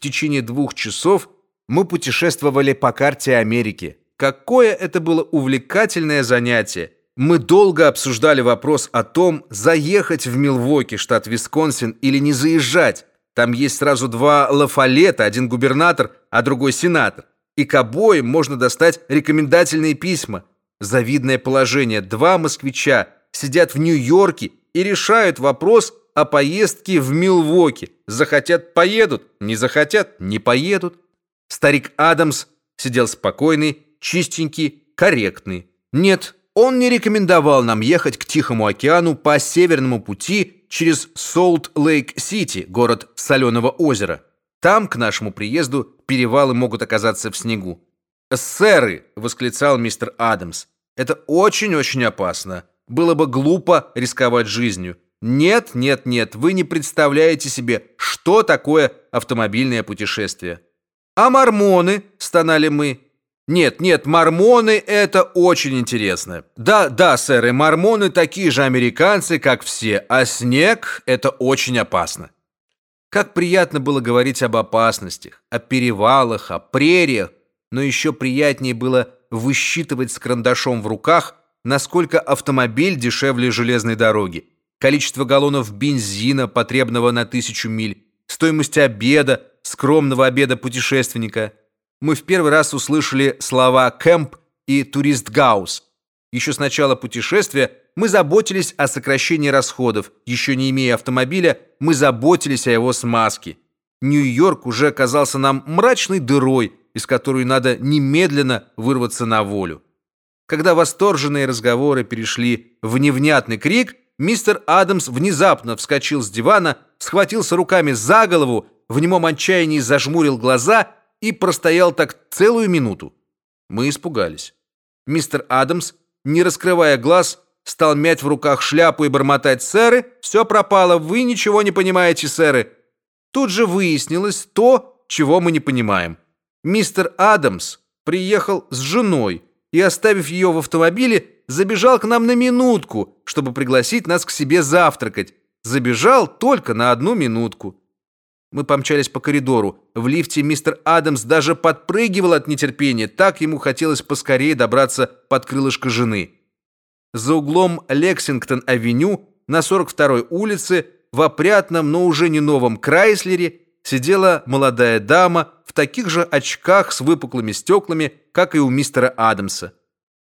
в течение двух часов мы путешествовали по карте Америки. Какое это было увлекательное занятие! Мы долго обсуждали вопрос о том, заехать в Милвоки, штат Висконсин, или не заезжать. Там есть сразу два Лафалета, один губернатор, а другой сенатор. И к обоим можно достать рекомендательные письма. Завидное положение. Два москвича сидят в Нью-Йорке и решают вопрос о поездке в Милвоки. Захотят поедут, не захотят не поедут. Старик Адамс сидел спокойный, чистенький, корректный. Нет, он не рекомендовал нам ехать к Тихому океану по северному пути через Солт-Лейк-Сити, город Соленого озера. Там к нашему приезду перевалы могут оказаться в снегу. "Сэры", восклицал мистер Адамс. "Это очень-очень опасно. Было бы глупо рисковать жизнью. Нет, нет, нет, вы не представляете себе, что такое автомобильное путешествие". "А мормоны?" стонали мы. Нет, нет, мормоны это очень интересно. Да, да, сэр, мормоны такие же американцы, как все, а снег это очень опасно. Как приятно было говорить об опасностях, о перевалах, о прериях, но еще приятнее было высчитывать с карандашом в руках, насколько автомобиль дешевле железной дороги, количество галлонов бензина, потребного на тысячу миль, стоимость обеда, скромного обеда путешественника – мы в первый раз услышали слова «кэмп» и «турист-гаус». Еще с начала путешествия мы заботились о сокращении расходов. Еще не имея автомобиля, мы заботились о его смазке. Нью-Йорк уже оказался нам мрачной дырой, из которой надо немедленно вырваться на волю. Когда восторженные разговоры перешли в невнятный крик, мистер Адамс внезапно вскочил с дивана, схватился руками за голову, в немом отчаянии зажмурил глаза и простоял так целую минуту. Мы испугались. Мистер Адамс, не раскрывая глаз, стал мять в руках шляпу и бормотать: "Сэры, все пропало, вы ничего не понимаете, сэры". Тут же выяснилось то, чего мы не понимаем. Мистер Адамс приехал с женой и, оставив ее в автомобиле, забежал к нам на минутку, чтобы пригласить нас к себе завтракать. Забежал только на одну минутку. Мы помчались по коридору. В лифте мистер Адамс даже подпрыгивал от нетерпения, так ему хотелось поскорее добраться под крылышко жены. За углом Лексингтон-авеню на 42-й улице в опрятном, но уже не новом Крайслере сидела молодая дама в таких же очках с выпуклыми стеклами, как и у мистера Адамса.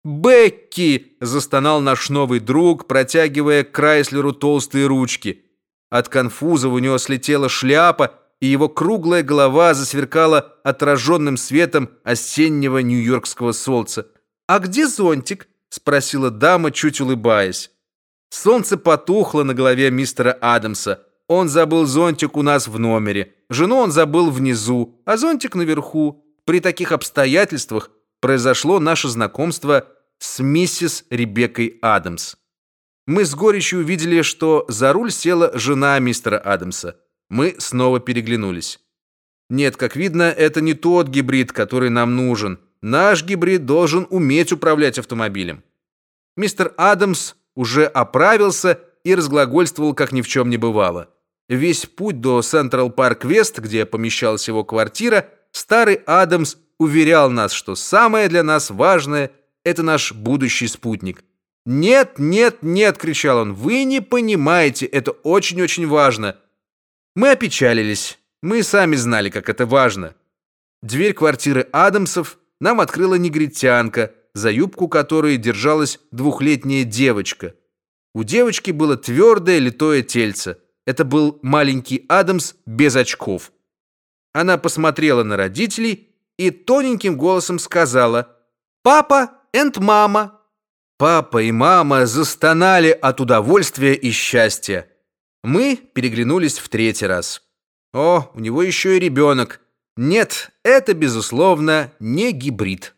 "Бекки!" застонал наш новый друг, протягивая к Крайслеру толстые ручки. От конфуза у него слетела шляпа, и его круглая голова засверкала отраженным светом осеннего нью-йоркского солнца. "А где зонтик?" спросила дама, чуть улыбаясь. Солнце потухло на голове мистера Адамса. Он забыл зонтик у нас в номере. Жену он забыл внизу, а зонтик наверху. При таких обстоятельствах произошло наше знакомство с миссис Ребеккой Адамс. Мы с горечью увидели, что за руль села жена мистера Адамса. Мы снова переглянулись. Нет, как видно, это не тот гибрид, который нам нужен. Наш гибрид должен уметь управлять автомобилем. Мистер Адамс уже оправился и разглагольствовал, как ни в чем не бывало. Весь путь до Централ Парк Вест, где помещалась его квартира, старый Адамс уверял нас, что самое для нас важное это наш будущий спутник. «Нет, нет, нет!» — кричал он. «Вы не понимаете, это очень-очень важно!» Мы опечалились. Мы сами знали, как это важно. Дверь квартиры Адамсов нам открыла негритянка, за юбку которой держалась двухлетняя девочка. У девочки было твердое литое тельце. Это был маленький Адамс без очков. Она посмотрела на родителей и тоненьким голосом сказала «Папа and мама». Папа и мама застонали от удовольствия и счастья. Мы переглянулись в третий раз. О, у него еще и ребенок. Нет, это безусловно не гибрид.